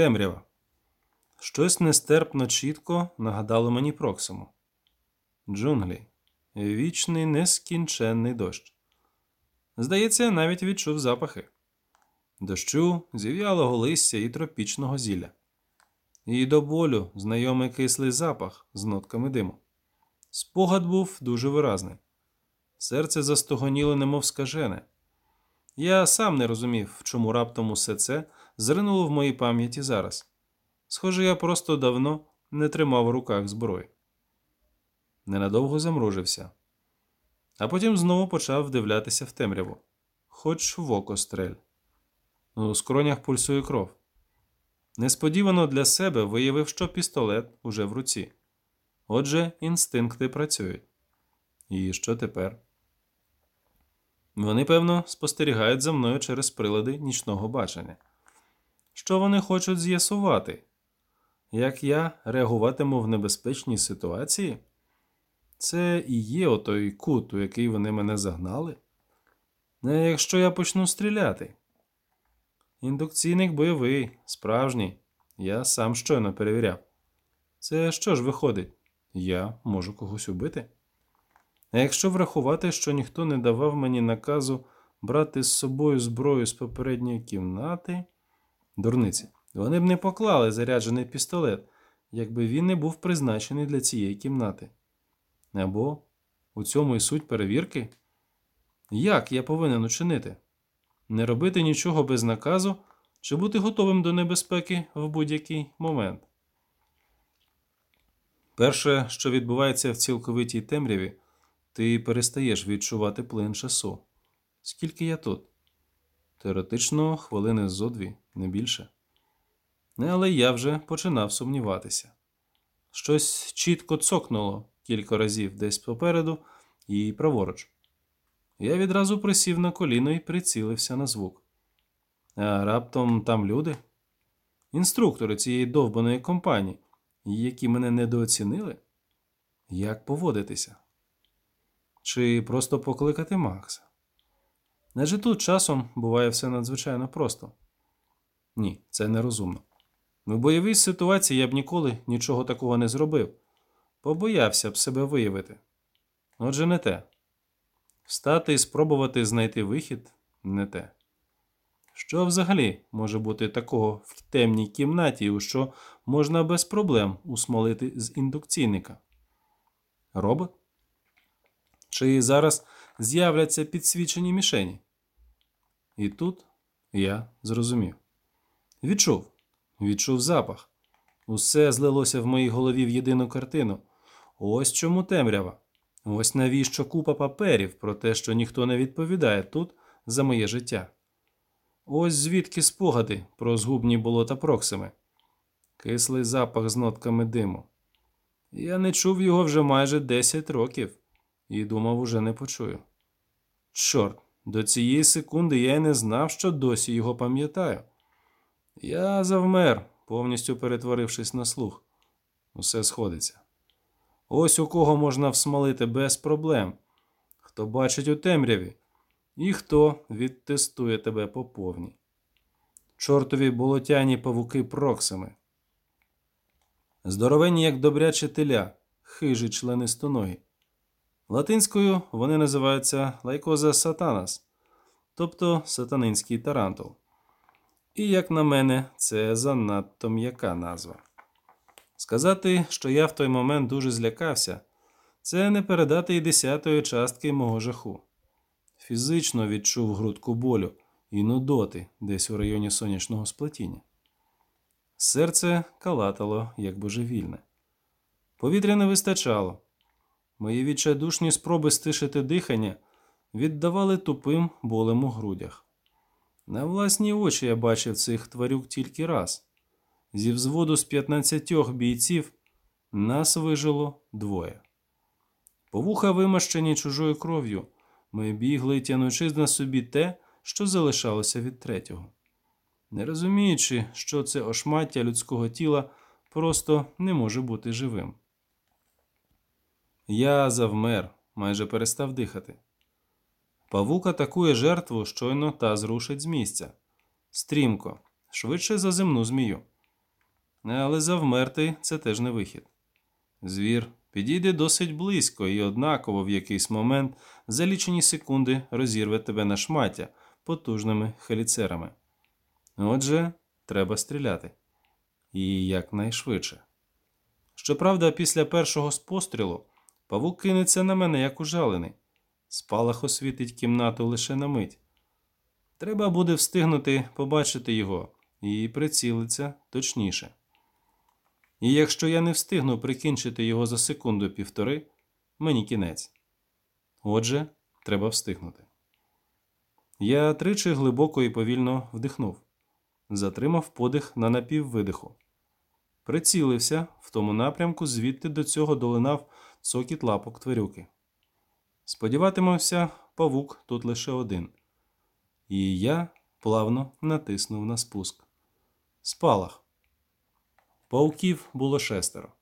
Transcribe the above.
Темрява. Щось нестерпно чітко нагадало мені Проксиму. Джунглі. Вічний нескінченний дощ. Здається, я навіть відчув запахи дощу, зів'ялого листя і тропічного зілля. І до болю знайомий кислий запах з нотками диму. Спогад був дуже виразний. Серце застогоніло, немов скажене. Я сам не розумів, чому раптом усе це зринуло в моїй пам'яті зараз. Схоже, я просто давно не тримав у руках зброї. Ненадовго замружився, а потім знову почав вдивлятися в темряву, хоч в око стрель. У скронях пульсує кров. Несподівано для себе виявив, що пістолет уже в руці. Отже, інстинкти працюють. І що тепер? Вони, певно, спостерігають за мною через прилади нічного бачення. Що вони хочуть з'ясувати? Як я реагуватиму в небезпечній ситуації? Це і є отой кут, у який вони мене загнали? Не якщо я почну стріляти. Індукційник бойовий, справжній. Я сам щойно перевіряв. Це що ж виходить? Я можу когось убити? А якщо врахувати, що ніхто не давав мені наказу брати з собою зброю з попередньої кімнати, дурниці, вони б не поклали заряджений пістолет, якби він не був призначений для цієї кімнати. Або у цьому і суть перевірки? Як я повинен учинити? Не робити нічого без наказу чи бути готовим до небезпеки в будь-який момент? Перше, що відбувається в цілковитій темряві, ти перестаєш відчувати плин часу. Скільки я тут? Теоретично, хвилини зо дві, не більше. Але я вже починав сумніватися. Щось чітко цокнуло кілька разів десь попереду і праворуч. Я відразу присів на коліно і прицілився на звук. А раптом там люди? Інструктори цієї довбаної компанії, які мене недооцінили? Як поводитися? Чи просто покликати Макса? Адже тут часом буває все надзвичайно просто. Ні, це нерозумно. В бойовій ситуації я б ніколи нічого такого не зробив, побоявся б себе виявити. Отже, не те. Встати і спробувати знайти вихід не те. Що взагалі може бути такого в темній кімнаті, у що можна без проблем усмолити з індукційника? Робот? Чи зараз з'являться підсвічені мішені? І тут я зрозумів. Відчув, відчув запах. Усе злилося в моїй голові в єдину картину. Ось чому темрява. Ось навіщо купа паперів про те, що ніхто не відповідає тут за моє життя. Ось звідки спогади про згубні болота Проксими, кислий запах з нотками диму. Я не чув його вже майже 10 років і думав, уже не почую. Чорт, до цієї секунди я й не знав, що досі його пам'ятаю. Я завмер, повністю перетворившись на слух. Усе сходиться. Ось у кого можна всмолити без проблем, хто бачить у темряві, і хто відтестує тебе по повній. Чортові болотяні павуки проксами. Здоровенні, як добряче теля, хижі члени стоногі. Латинською вони називаються лайкоза сатанас, тобто сатанинський тарантул. І, як на мене, це занадто м'яка назва. Сказати, що я в той момент дуже злякався, це не передати й десятої частки мого жаху. Фізично відчув грудку болю і нудоти десь у районі сонячного сплетіння. Серце калатало, як божевільне. Повітря не вистачало. Мої відчайдушні спроби стишити дихання віддавали тупим болем у грудях. На власні очі я бачив цих тварюк тільки раз. Зі взводу з 15 бійців нас вижило двоє. Повуха вимащені чужою кров'ю, ми бігли, тянучи на собі те, що залишалося від третього. Не розуміючи, що це ошмаття людського тіла просто не може бути живим. Я завмер, майже перестав дихати. Павук атакує жертву щойно та зрушить з місця. Стрімко, швидше за земну змію. Але завмерти це теж не вихід. Звір підійде досить близько і однаково в якийсь момент за лічені секунди розірве тебе на шмаття потужними хеліцерами. Отже, треба стріляти. І якнайшвидше. Щоправда, після першого пострілу павук кинеться на мене як ужалений. Спалах освітить кімнату лише на мить. Треба буде встигнути побачити його і прицілитися точніше. І якщо я не встигну прикінчити його за секунду півтори, мені кінець. Отже, треба встигнути. Я тричі глибоко і повільно вдихнув, затримав подих на напіввидиху. Прицілився в тому напрямку, звідти до цього долинав цокіт лапок тварюки. Сподіватимався, павук тут лише один. І я плавно натиснув на спуск. Спалах. Пауків було шестеро.